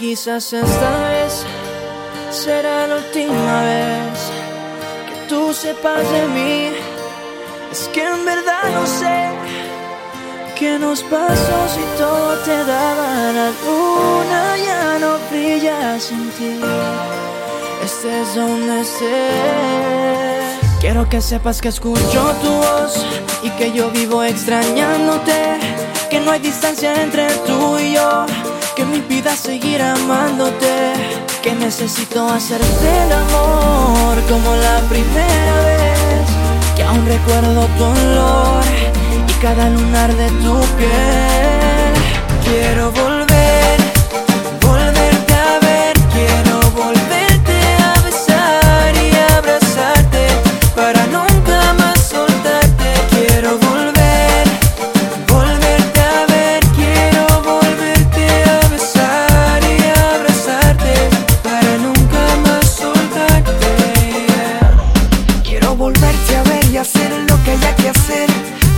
Quizás esta vez será la última vez que tú sepas de mí. Es que en verdad no sé qué nos pasó si todo te daba la luna ya no brilla sin ti. Estés donde estés. Quiero que sepas que escucho tu voz y que yo vivo extrañándote. Que no hay distancia entre tú y yo impida seguir amándote. Que necesito hacerte el amor como la primera vez. Que aún recuerdo tu olor y cada lunar de tu piel. Quiero volver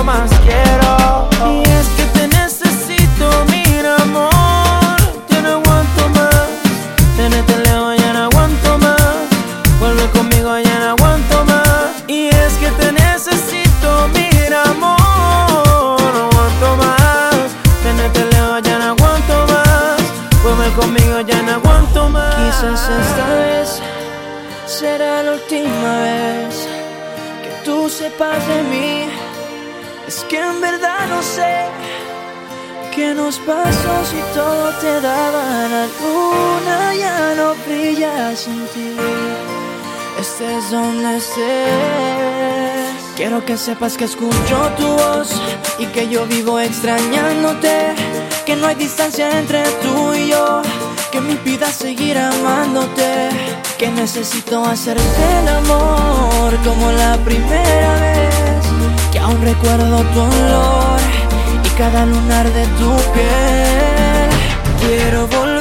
yo más quiero. Y es que te necesito, mira amor. Ya no aguanto más. Tenete lejos, ya no aguanto más. Vuelve conmigo, ya no aguanto más. Y es que te necesito, mira amor. No aguanto más. Tenete lejos, ya no aguanto más. Vuelve conmigo, ya no aguanto más. Quizás esta vez será la última vez que tú sepas de mí. Es que en verdad no sé qué nos pasó si todo te daba la luna ya no brilla sin ti. Estés donde estés. Quiero que sepas que escucho tu voz y que yo vivo extrañándote. Que no hay distancia entre tú y yo que me impida seguir amándote. Que necesito hacerte el amor como la primera vez. Recuerdo tu olor y cada lunar de tu piel. Quiero volver